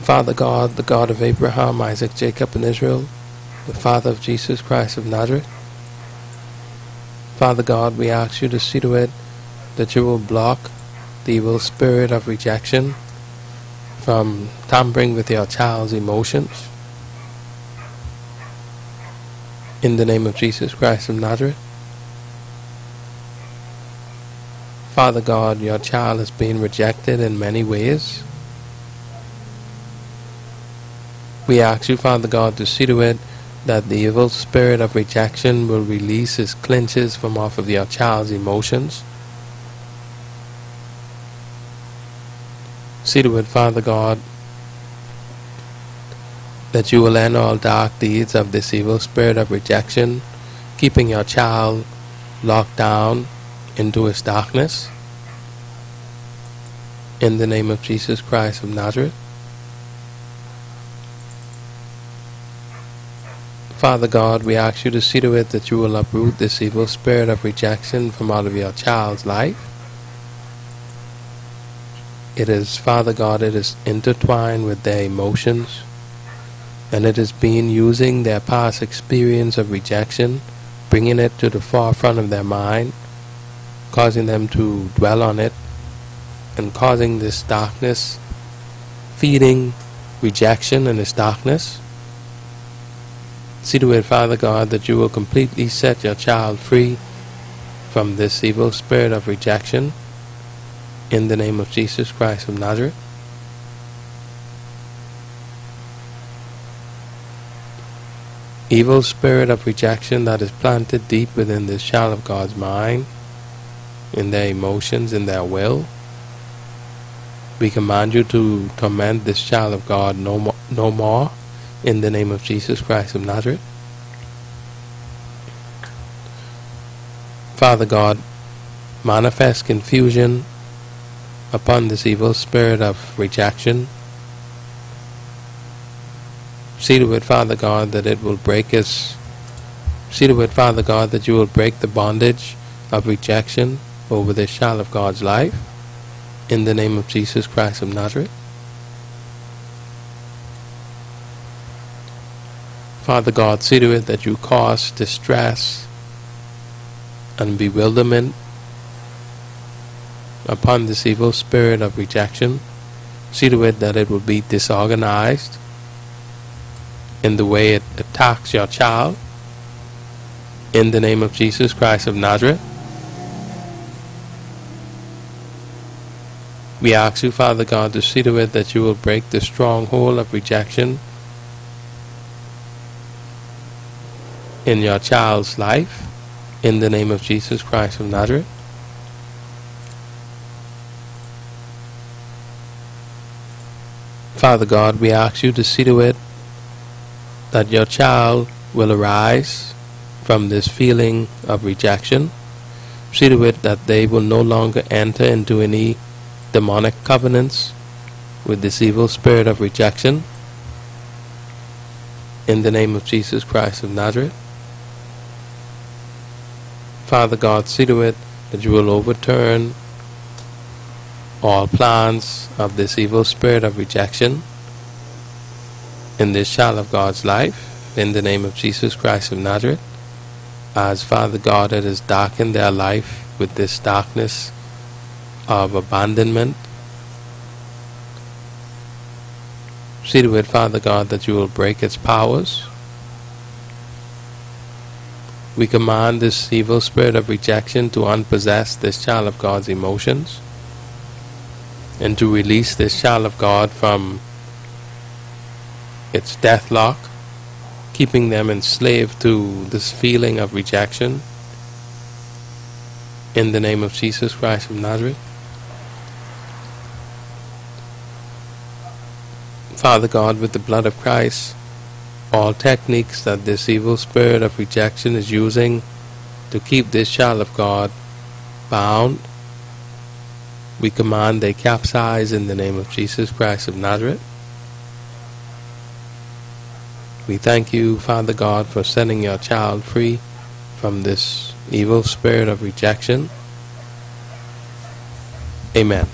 Father God, the God of Abraham, Isaac, Jacob, and Israel, the Father of Jesus Christ of Nazareth. Father God, we ask you to see to it that you will block the evil spirit of rejection from tampering with your child's emotions. In the name of Jesus Christ of Nazareth. Father God, your child has been rejected in many ways. We ask you, Father God, to see to it that the evil spirit of rejection will release its clinches from off of your child's emotions. See to it, Father God, that you will end all dark deeds of this evil spirit of rejection, keeping your child locked down into its darkness. In the name of Jesus Christ of Nazareth. Father God, we ask you to see to it that you will uproot this evil spirit of rejection from out of your child's life. It is, Father God, it is intertwined with their emotions, and it has been using their past experience of rejection, bringing it to the forefront of their mind, causing them to dwell on it, and causing this darkness, feeding rejection and this darkness See to it, Father God, that you will completely set your child free from this evil spirit of rejection in the name of Jesus Christ of Nazareth. Evil spirit of rejection that is planted deep within this child of God's mind, in their emotions, in their will. We command you to torment this child of God no more. No more in the name of Jesus Christ of Nazareth. Father God, manifest confusion upon this evil spirit of rejection. See to it, Father God, that it will break us. See to it, Father God, that you will break the bondage of rejection over this child of God's life. In the name of Jesus Christ of Nazareth. Father God, see to it that you cause distress and bewilderment upon this evil spirit of rejection. See to it that it will be disorganized in the way it attacks your child. In the name of Jesus Christ of Nazareth. We ask you, Father God, to see to it that you will break the stronghold of rejection in your child's life in the name of Jesus Christ of Nazareth. Father God, we ask you to see to it that your child will arise from this feeling of rejection. See to it that they will no longer enter into any demonic covenants with this evil spirit of rejection. In the name of Jesus Christ of Nazareth. Father God, see to it that you will overturn all plans of this evil spirit of rejection in this child of God's life, in the name of Jesus Christ of Nazareth, as Father God, it has darkened their life with this darkness of abandonment. See to it, Father God, that you will break its powers we command this evil spirit of rejection to unpossess this child of God's emotions and to release this child of God from its death lock, keeping them enslaved to this feeling of rejection. In the name of Jesus Christ of Nazareth. Father God, with the blood of Christ, all techniques that this evil spirit of rejection is using to keep this child of God bound, we command they capsize in the name of Jesus Christ of Nazareth. We thank you, Father God, for setting your child free from this evil spirit of rejection. Amen.